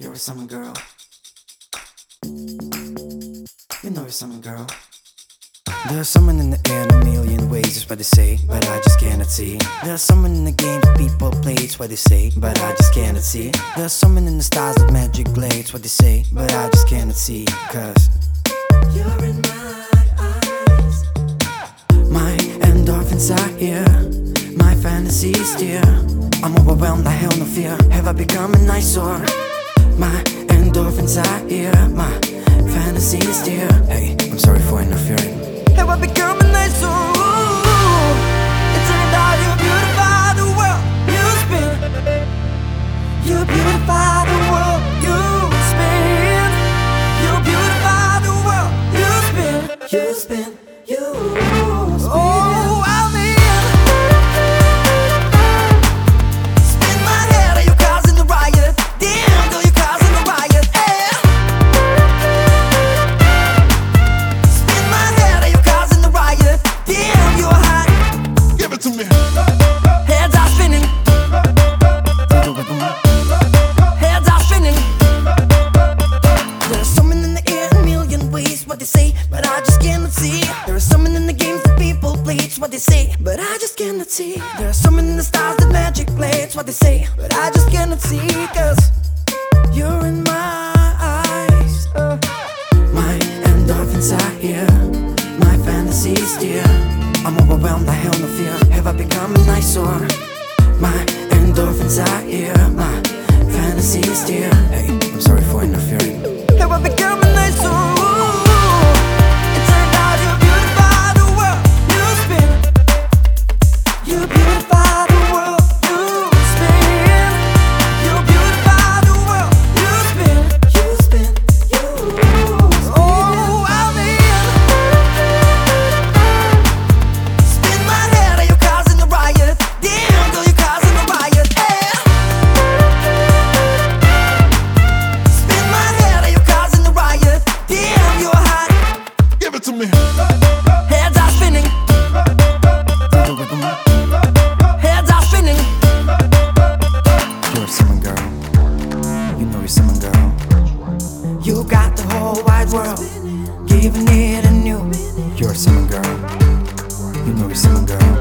You're a summer girl. You know you're a summer girl. There's someone in the air in a million ways, is what they say, but I just cannot see. There's someone in the games people play, it's what they say, but I just cannot see. There's someone in the stars that magic blades, what they say, but I just cannot see. Cause you're in my eyes. My endorphins are here, my fantasies dear. I'm overwhelmed, I have no fear. Have I become an eyesore? My endorphins are here, my fantasies dear. Hey, I'm sorry for interfering. Have I become an eyesore? It turned out you beautify the world you spin. You beautify the world you spin. You beautify the world you spin. You spin. You but I just cannot see. There is someone in the games that people play, it's what they say, but I just cannot see. There's someone in the stars that magic play, it's what they say, but I just cannot see. Cause you're in my eyes. My endorphins are here, my fantasies dear. I'm overwhelmed, I have no fear. Have I become an eyesore? My endorphins are here, my fantasies dear. Hey, Summer girl. You got the whole wide world, giving it a new. You're a summer girl. You know you're a summer